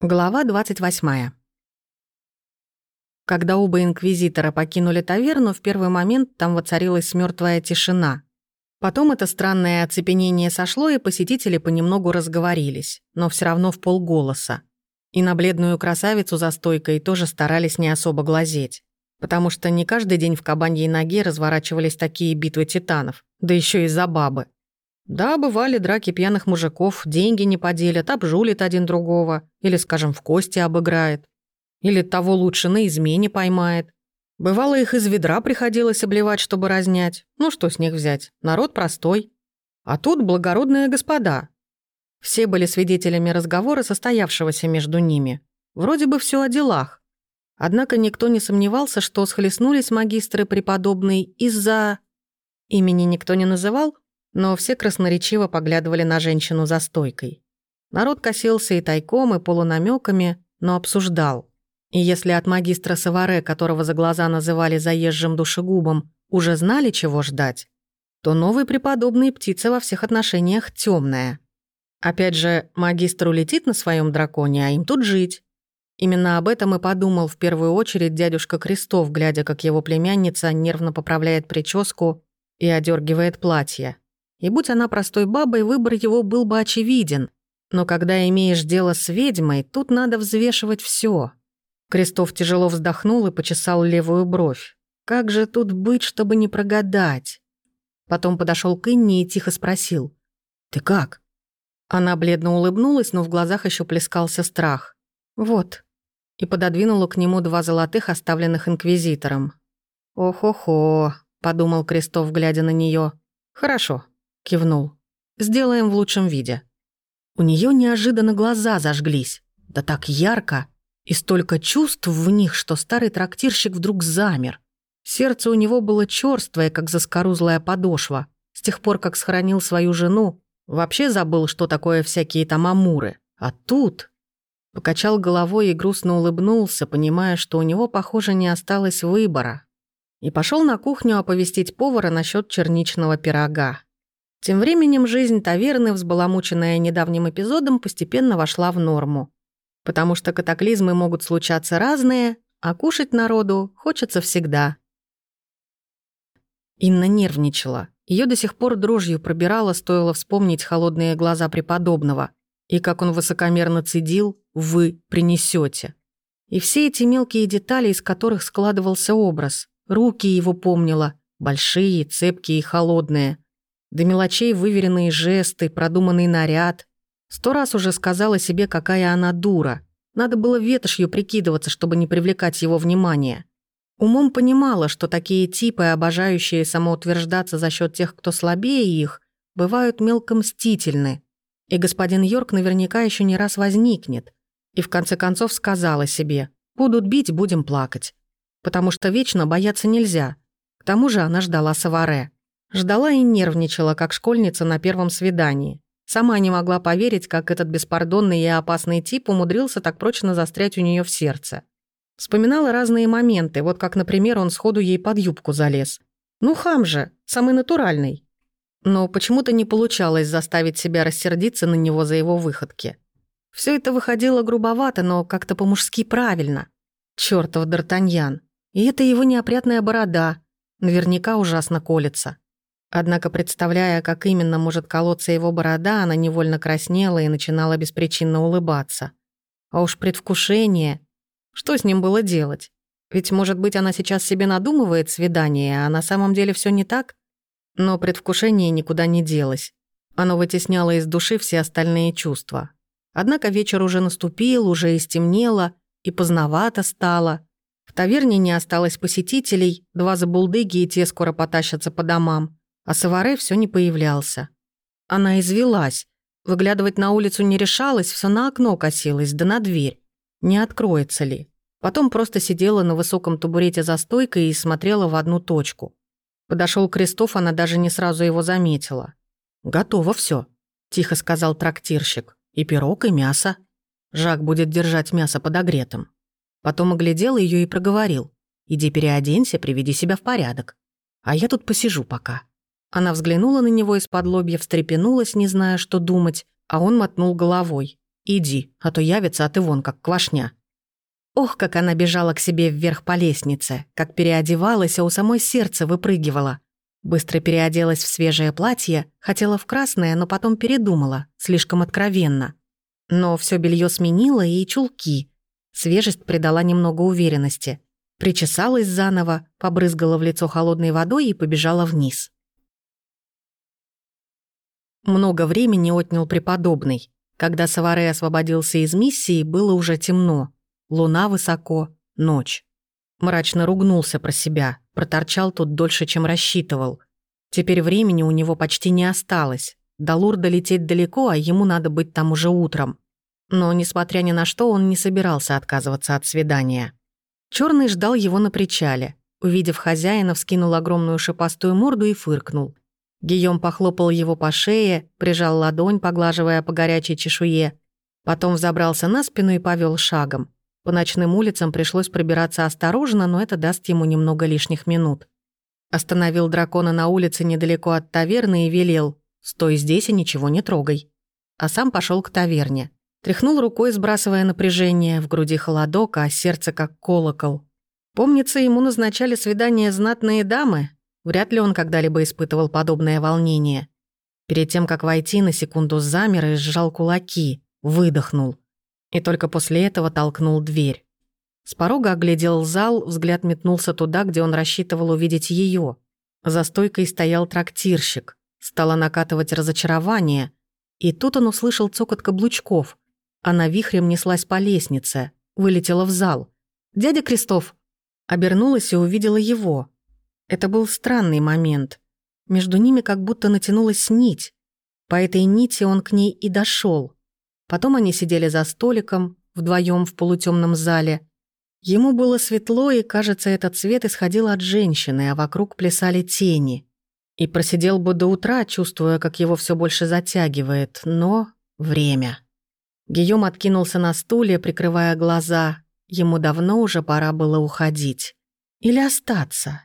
Глава 28. Когда оба инквизитора покинули таверну, в первый момент там воцарилась мертвая тишина. Потом это странное оцепенение сошло, и посетители понемногу разговорились, но все равно в полголоса. И на бледную красавицу за стойкой тоже старались не особо глазеть. Потому что не каждый день в кабаньей ноге разворачивались такие битвы титанов, да еще и за бабы. Да, бывали драки пьяных мужиков, деньги не поделят, обжулит один другого, или, скажем, в кости обыграет. Или того лучше на измене поймает. Бывало, их из ведра приходилось обливать, чтобы разнять. Ну, что с них взять? Народ простой. А тут благородные господа. Все были свидетелями разговора, состоявшегося между ними. Вроде бы все о делах. Однако никто не сомневался, что схлестнулись магистры преподобные из-за... Имени никто не называл, но все красноречиво поглядывали на женщину за стойкой. Народ косился и тайком, и полунамеками, но обсуждал. И если от магистра Саваре, которого за глаза называли заезжим душегубом, уже знали, чего ждать, то новый преподобный птица во всех отношениях темная. Опять же, магистр улетит на своем драконе, а им тут жить. Именно об этом и подумал в первую очередь дядюшка Крестов, глядя, как его племянница нервно поправляет прическу и одергивает платье. И будь она простой бабой, выбор его был бы очевиден. Но когда имеешь дело с ведьмой, тут надо взвешивать все. Крестов тяжело вздохнул и почесал левую бровь. Как же тут быть, чтобы не прогадать? Потом подошел к Инне и тихо спросил. «Ты как?» Она бледно улыбнулась, но в глазах еще плескался страх. «Вот». И пододвинула к нему два золотых, оставленных инквизитором. «Ох-охо», — подумал Крестов, глядя на нее. «Хорошо, кивнул. «Сделаем в лучшем виде». У нее неожиданно глаза зажглись. Да так ярко. И столько чувств в них, что старый трактирщик вдруг замер. Сердце у него было черствое, как заскорузлая подошва. С тех пор, как схоронил свою жену, вообще забыл, что такое всякие там амуры. А тут... Покачал головой и грустно улыбнулся, понимая, что у него, похоже, не осталось выбора. И пошел на кухню оповестить повара насчет черничного пирога. Тем временем жизнь таверны, взбаламученная недавним эпизодом, постепенно вошла в норму. Потому что катаклизмы могут случаться разные, а кушать народу хочется всегда. Инна нервничала. Ее до сих пор дрожью пробирала, стоило вспомнить холодные глаза преподобного. И как он высокомерно цедил «Вы принесете. И все эти мелкие детали, из которых складывался образ. Руки его помнила, большие, цепкие и холодные – до мелочей выверенные жесты, продуманный наряд. Сто раз уже сказала себе, какая она дура. Надо было ветошью прикидываться, чтобы не привлекать его внимания. Умом понимала, что такие типы, обожающие самоутверждаться за счет тех, кто слабее их, бывают мелко мстительны. И господин Йорк наверняка еще не раз возникнет. И в конце концов сказала себе, будут бить, будем плакать. Потому что вечно бояться нельзя. К тому же она ждала Саваре. Ждала и нервничала, как школьница на первом свидании. Сама не могла поверить, как этот беспардонный и опасный тип умудрился так прочно застрять у нее в сердце. Вспоминала разные моменты, вот как, например, он сходу ей под юбку залез. Ну, хам же, самый натуральный. Но почему-то не получалось заставить себя рассердиться на него за его выходки. Все это выходило грубовато, но как-то по-мужски правильно. Чёртов Д'Артаньян. И это его неопрятная борода. Наверняка ужасно колется. Однако, представляя, как именно может колоться его борода, она невольно краснела и начинала беспричинно улыбаться. А уж предвкушение... Что с ним было делать? Ведь, может быть, она сейчас себе надумывает свидание, а на самом деле все не так? Но предвкушение никуда не делось. Оно вытесняло из души все остальные чувства. Однако вечер уже наступил, уже и стемнело, и поздновато стало. В таверне не осталось посетителей, два забулдыги и те скоро потащатся по домам а Саваре все не появлялся. Она извелась. Выглядывать на улицу не решалась, все на окно косилась, да на дверь. Не откроется ли. Потом просто сидела на высоком табурете за стойкой и смотрела в одну точку. Подошел Крестов, она даже не сразу его заметила. «Готово все, тихо сказал трактирщик. «И пирог, и мясо. Жак будет держать мясо подогретым». Потом оглядел ее и проговорил. «Иди переоденься, приведи себя в порядок. А я тут посижу пока». Она взглянула на него из-под лобья, встрепенулась, не зная, что думать, а он мотнул головой. Иди, а то явится, а ты вон как квашня». Ох, как она бежала к себе вверх по лестнице, как переодевалась, а у самой сердце выпрыгивала. Быстро переоделась в свежее платье, хотела в красное, но потом передумала, слишком откровенно. Но все белье сменила и чулки. Свежесть придала немного уверенности. Причесалась заново, побрызгала в лицо холодной водой и побежала вниз. Много времени отнял преподобный. Когда Саваре освободился из миссии, было уже темно. Луна высоко, ночь. Мрачно ругнулся про себя, проторчал тут дольше, чем рассчитывал. Теперь времени у него почти не осталось. До Лурда лететь далеко, а ему надо быть там уже утром. Но, несмотря ни на что, он не собирался отказываться от свидания. Черный ждал его на причале. Увидев хозяина, вскинул огромную шипастую морду и фыркнул. Гийом похлопал его по шее, прижал ладонь, поглаживая по горячей чешуе. Потом взобрался на спину и повел шагом. По ночным улицам пришлось пробираться осторожно, но это даст ему немного лишних минут. Остановил дракона на улице недалеко от таверны и велел «Стой здесь и ничего не трогай». А сам пошел к таверне. Тряхнул рукой, сбрасывая напряжение, в груди холодок, а сердце как колокол. Помнится, ему назначали свидание знатные дамы. Вряд ли он когда-либо испытывал подобное волнение. Перед тем, как войти, на секунду замер и сжал кулаки, выдохнул – и только после этого толкнул дверь. С порога оглядел зал, взгляд метнулся туда, где он рассчитывал увидеть ее. За стойкой стоял трактирщик. Стало накатывать разочарование. И тут он услышал цокот каблучков. Она вихрем неслась по лестнице, вылетела в зал. «Дядя Крестов!» Обернулась и увидела его. Это был странный момент. Между ними как будто натянулась нить. По этой нити он к ней и дошел. Потом они сидели за столиком, вдвоем в полутемном зале. Ему было светло, и, кажется, этот свет исходил от женщины, а вокруг плясали тени. И просидел бы до утра, чувствуя, как его все больше затягивает, но время. Гийом откинулся на стуле, прикрывая глаза. Ему давно уже пора было уходить. Или остаться.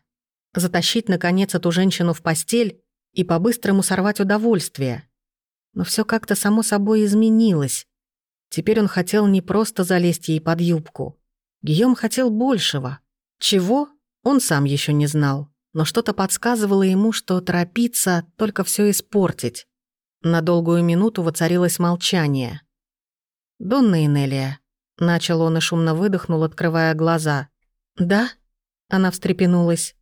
Затащить, наконец, эту женщину в постель и по-быстрому сорвать удовольствие. Но все как-то само собой изменилось. Теперь он хотел не просто залезть ей под юбку. Гийом хотел большего. Чего? Он сам еще не знал. Но что-то подсказывало ему, что торопиться, только все испортить. На долгую минуту воцарилось молчание. «Донна Инелия», — начал он и шумно выдохнул, открывая глаза. «Да?» — она встрепенулась.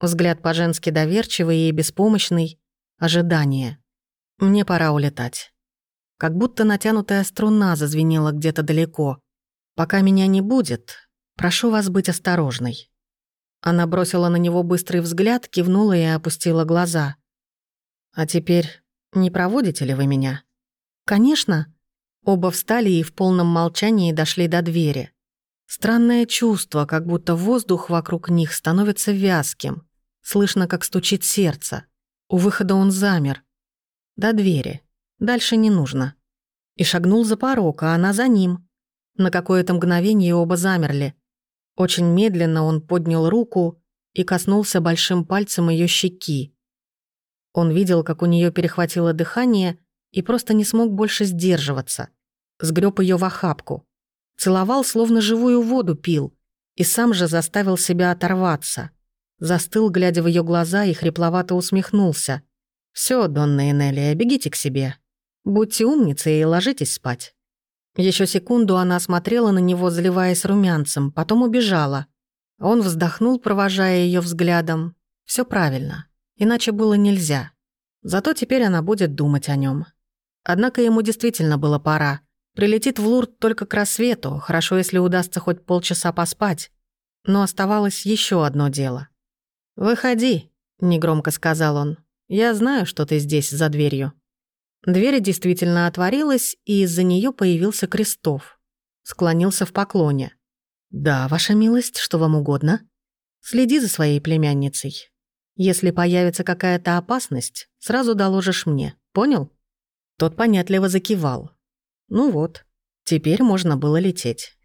Взгляд по-женски доверчивый и беспомощный. Ожидание. Мне пора улетать. Как будто натянутая струна зазвенела где-то далеко. Пока меня не будет, прошу вас быть осторожной. Она бросила на него быстрый взгляд, кивнула и опустила глаза. «А теперь не проводите ли вы меня?» «Конечно». Оба встали и в полном молчании дошли до двери. Странное чувство, как будто воздух вокруг них становится вязким. Слышно, как стучит сердце. У выхода он замер, до двери. Дальше не нужно. И шагнул за порог, а она за ним. На какое-то мгновение оба замерли. Очень медленно он поднял руку и коснулся большим пальцем ее щеки. Он видел, как у нее перехватило дыхание и просто не смог больше сдерживаться. Сгреб ее в охапку. Целовал, словно живую воду пил, и сам же заставил себя оторваться. Застыл, глядя в ее глаза, и хрипловато усмехнулся. Все, Донна Энелия, бегите к себе. Будьте умницей и ложитесь спать». Еще секунду она смотрела на него, заливаясь румянцем, потом убежала. Он вздохнул, провожая ее взглядом. Все правильно, иначе было нельзя. Зато теперь она будет думать о нем. Однако ему действительно было пора. Прилетит в Лурд только к рассвету, хорошо, если удастся хоть полчаса поспать. Но оставалось еще одно дело. «Выходи», — негромко сказал он. Я знаю, что ты здесь, за дверью». Дверь действительно отворилась, и из-за нее появился Крестов. Склонился в поклоне. «Да, ваша милость, что вам угодно? Следи за своей племянницей. Если появится какая-то опасность, сразу доложишь мне, понял?» Тот понятливо закивал. «Ну вот, теперь можно было лететь».